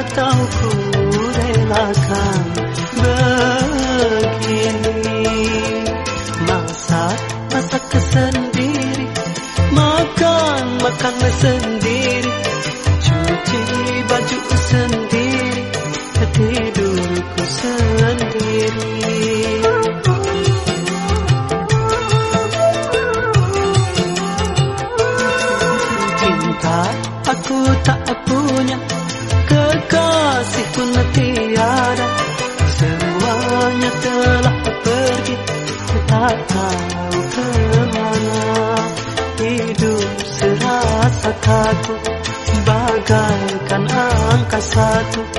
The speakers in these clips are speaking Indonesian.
atau ku relakan begini. Masa masa kesendiri. Makan makan sendiri. Cuci baju sendiri. Tidurku sendiri. Aku tak punya. satu bagaikan angka satu.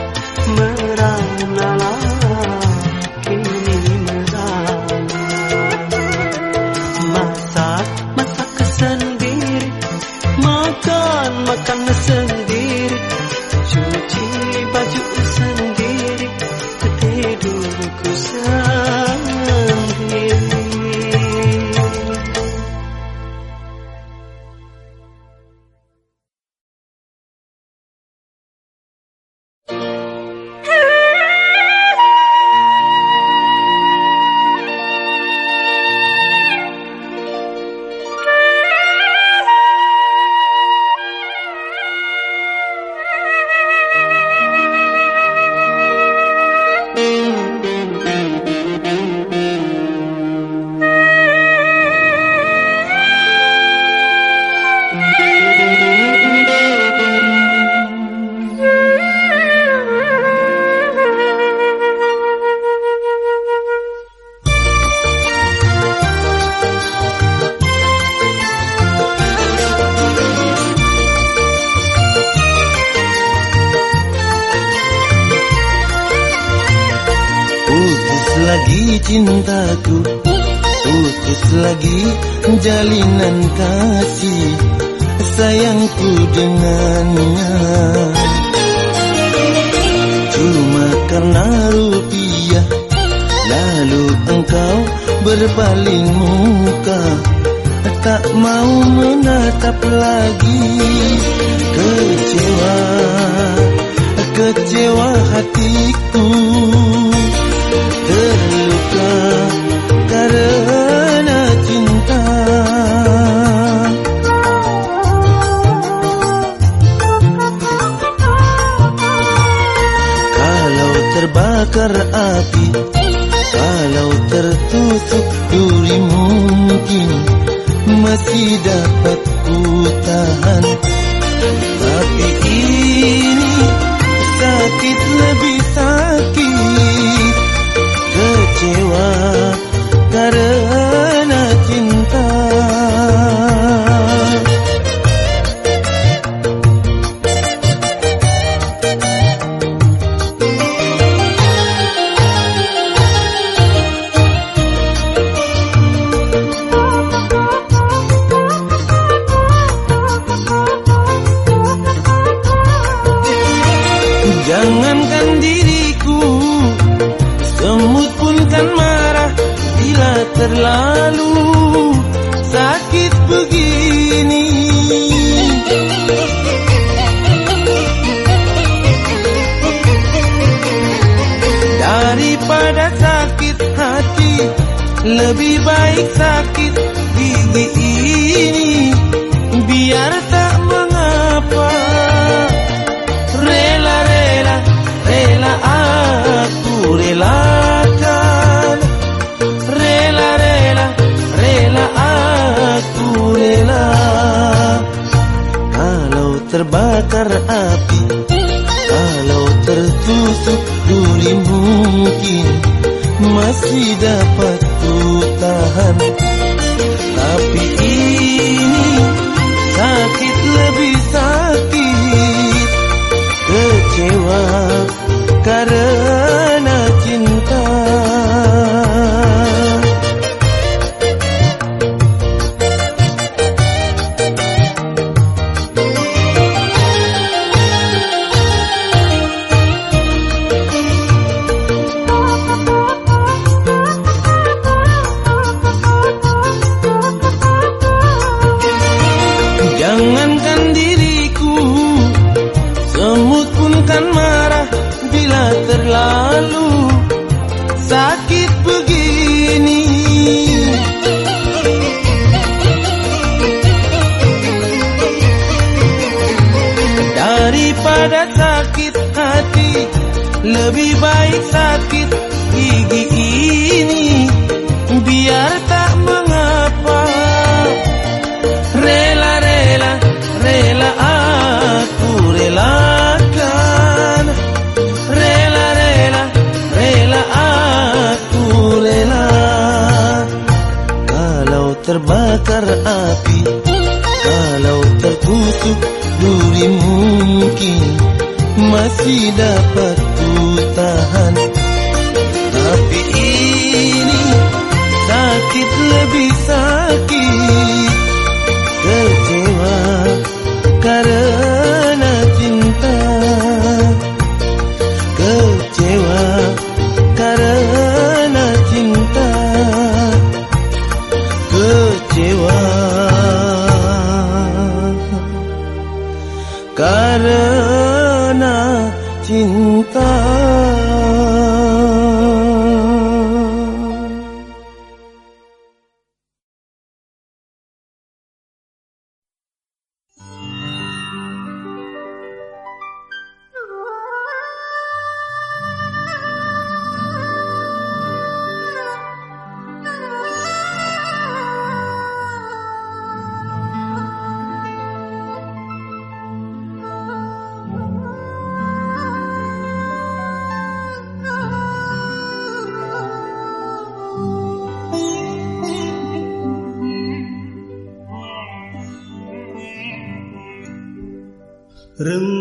Rembulan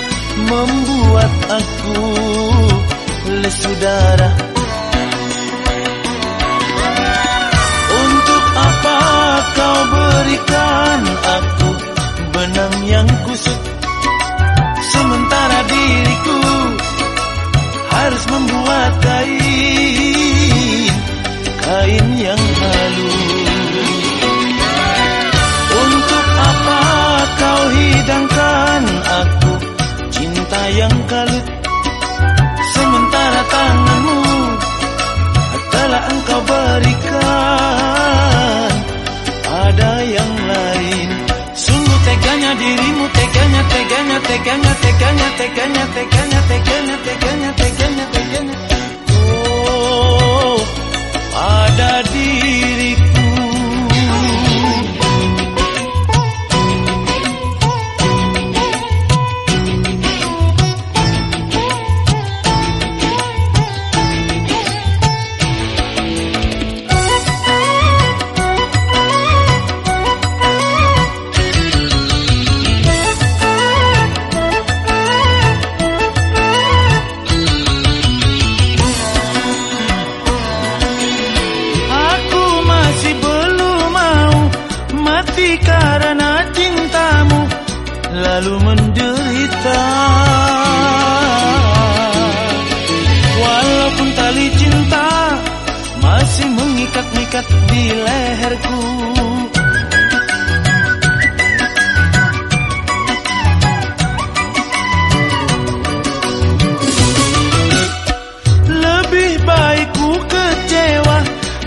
membuat aku lesu darah. Untuk apa kau berikan aku benang yang kusut? Sementara diriku harus membuat kain kain yang halus tanganmu telah engkau berikan. Pada yang lain. Sungguh teganya dirimu teganya teganya teganya teganya teganya teganya teganya teganya teganya teganya. Oh pada diriku mengikat-ikat di leherku Lebih baik ku kecewa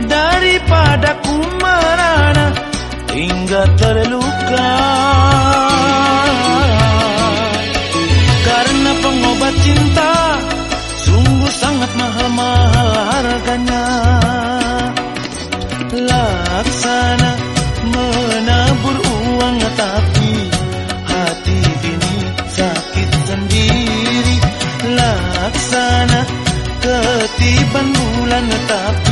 daripada ku merana hingga terluka. Laksana menabur uang tapi hati ini sakit sendiri. Laksana ketiban bulan tapi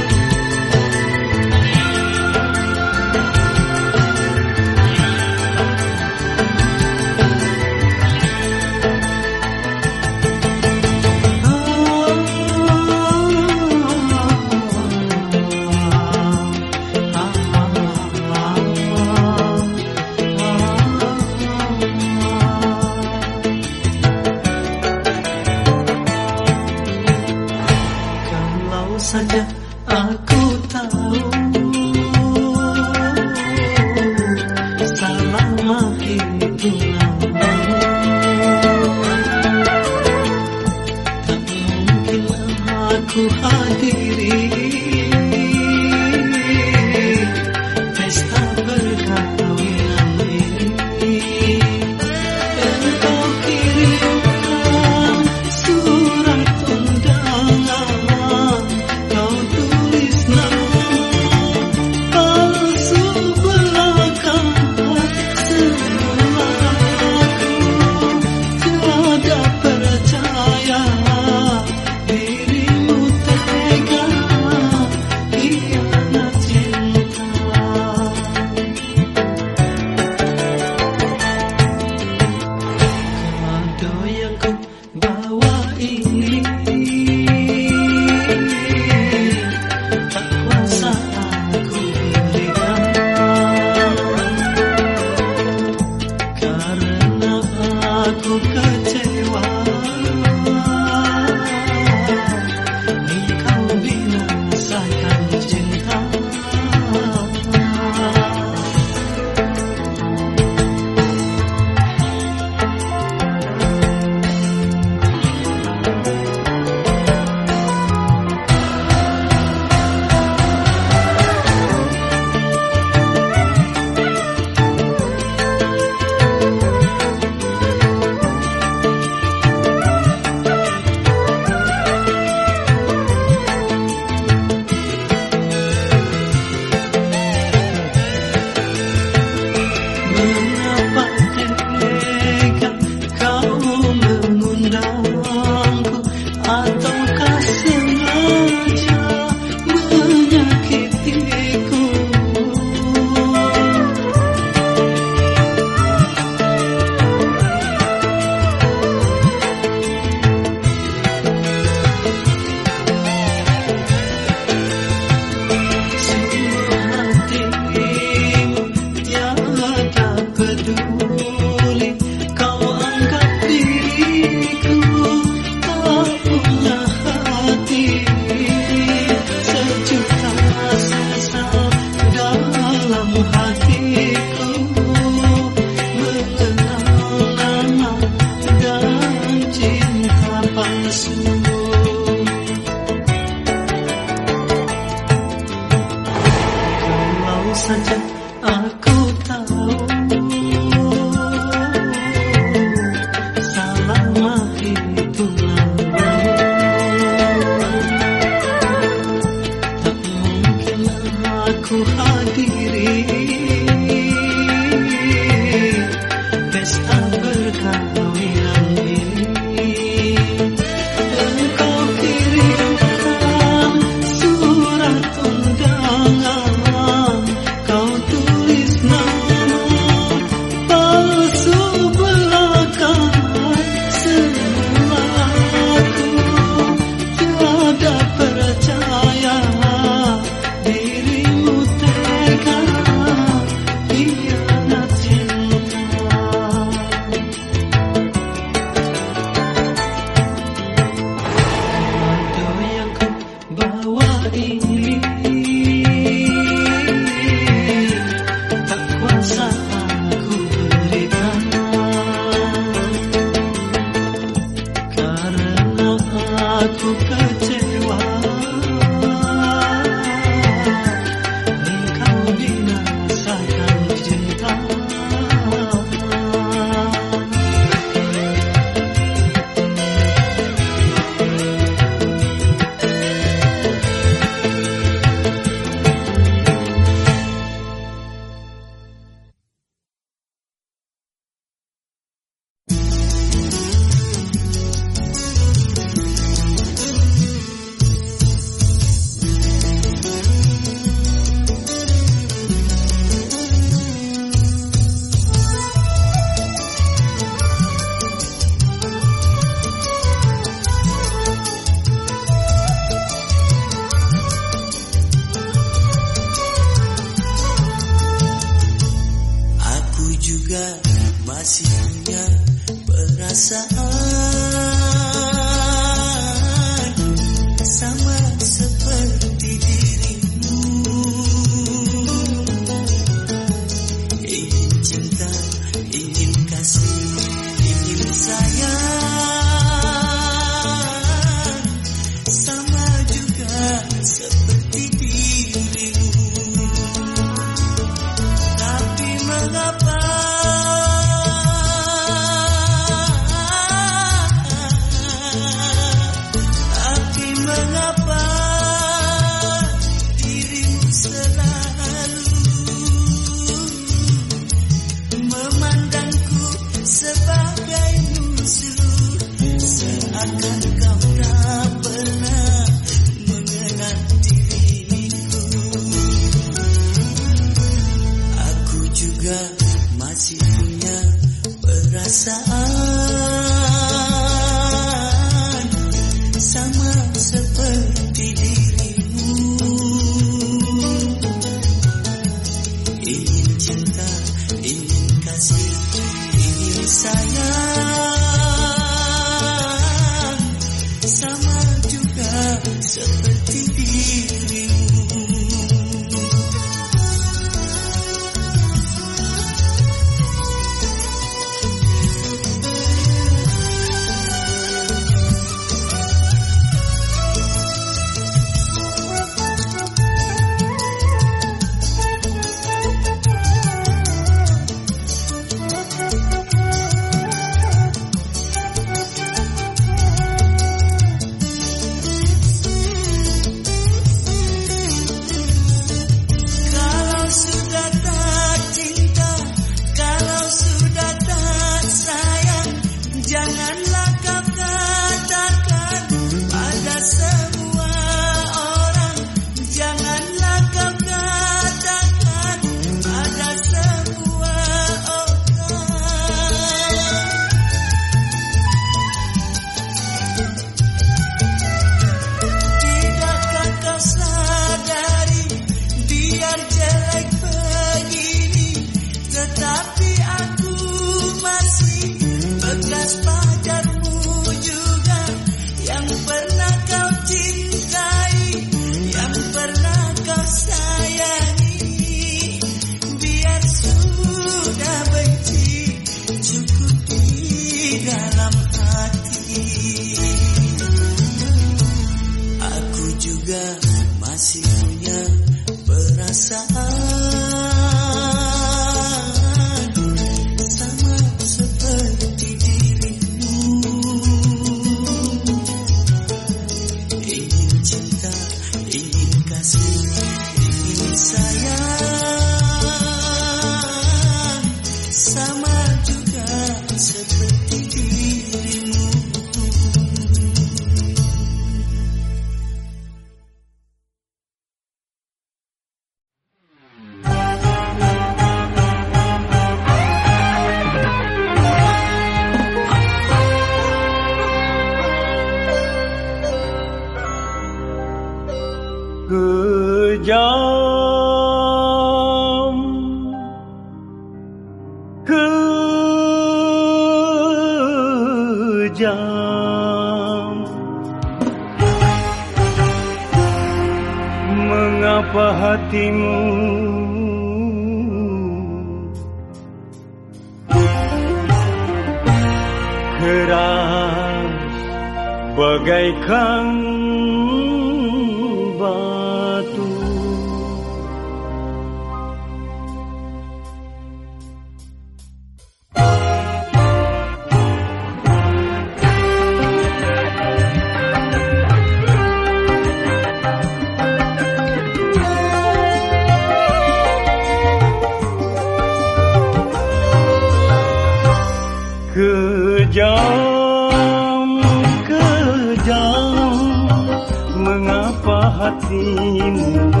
kasihmu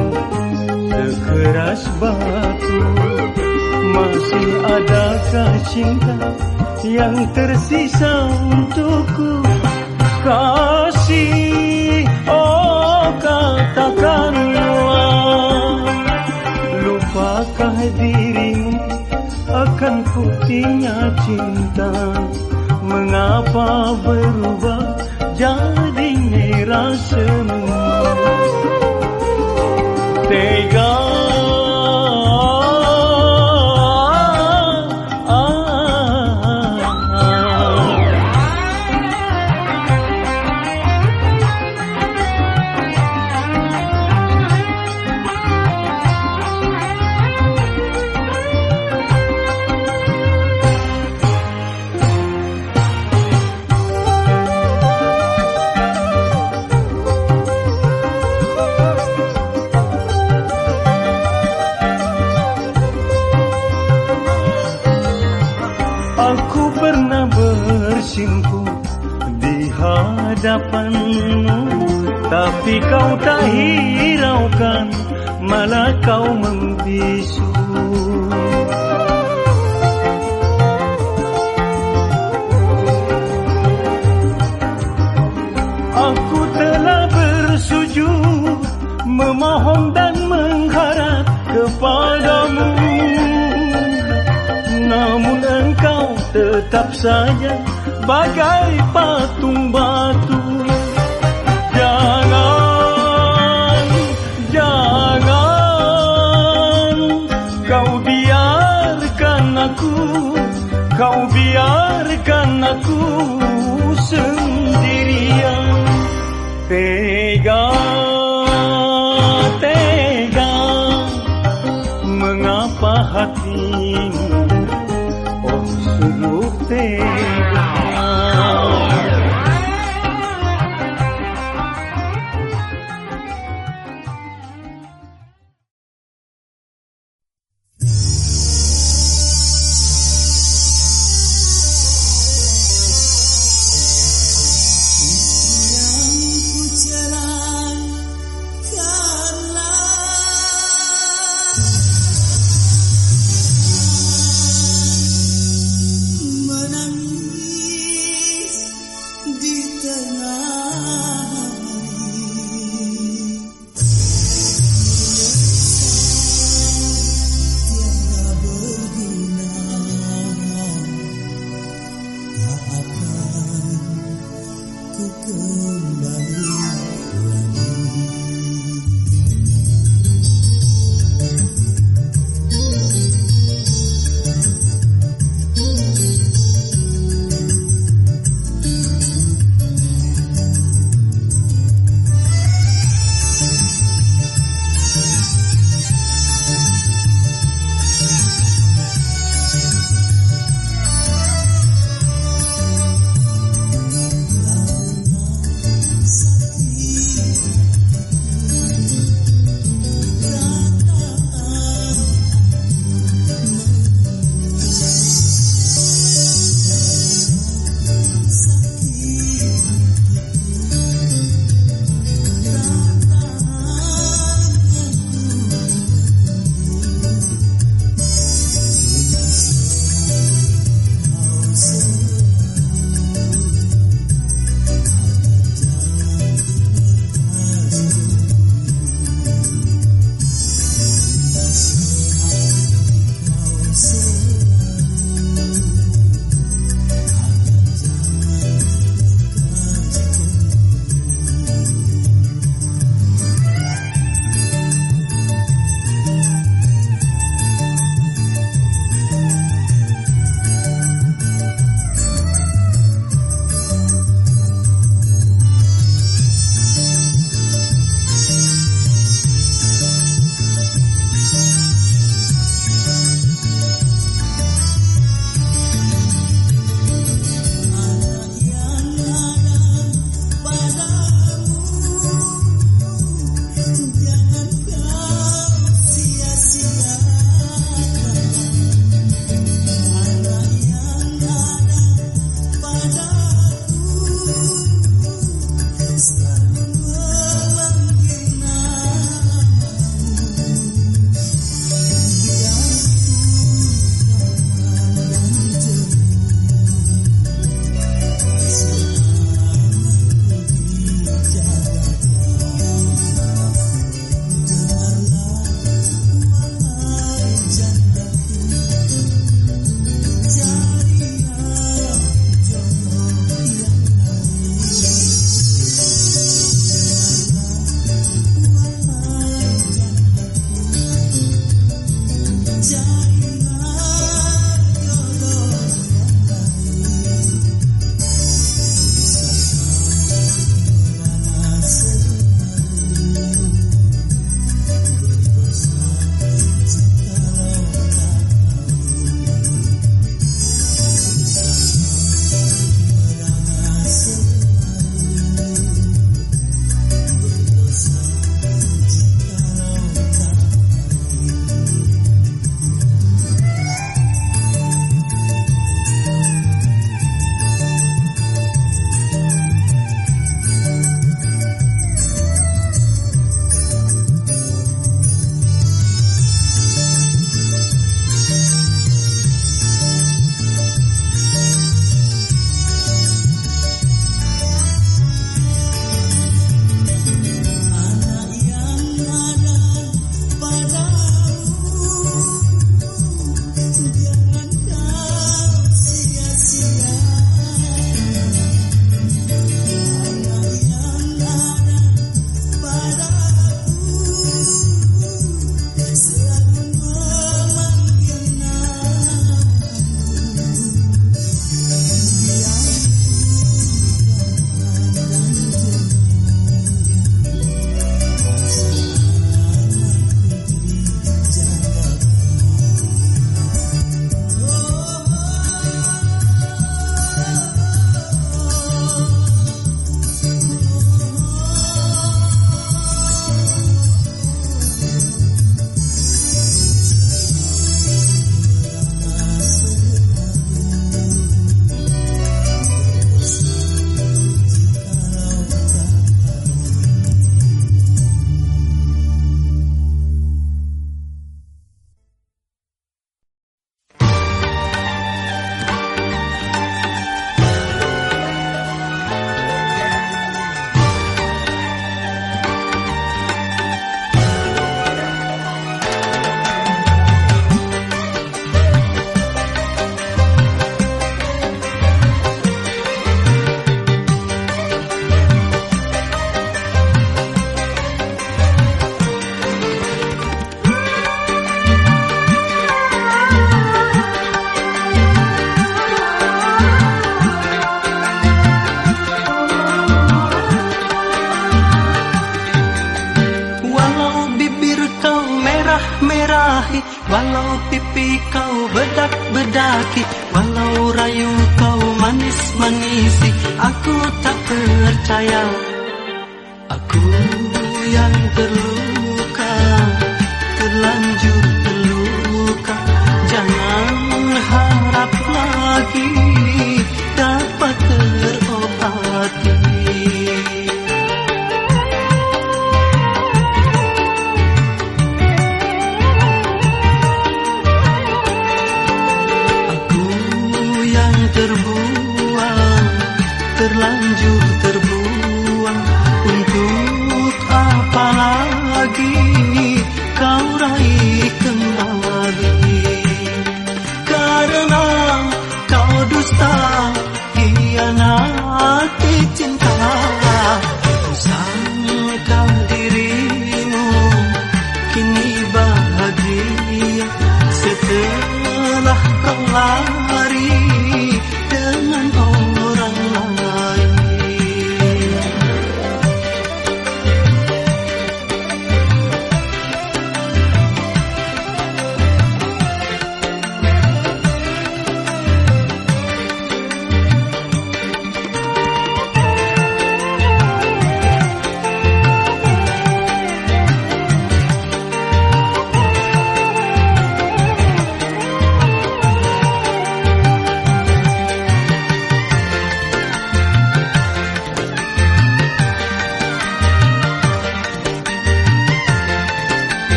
sekeras batu Masih adakah cinta yang tersisa untukku? Kasih, oh katakanlah Lupakah dirimu akan putihnya cinta. Mengapa berubah jadi merah semua Kau tak hiraukan Malah kau membisu. Aku telah bersujud Memohon dan mengharap kepadamu. Namun engkau tetap saja bagai patung batu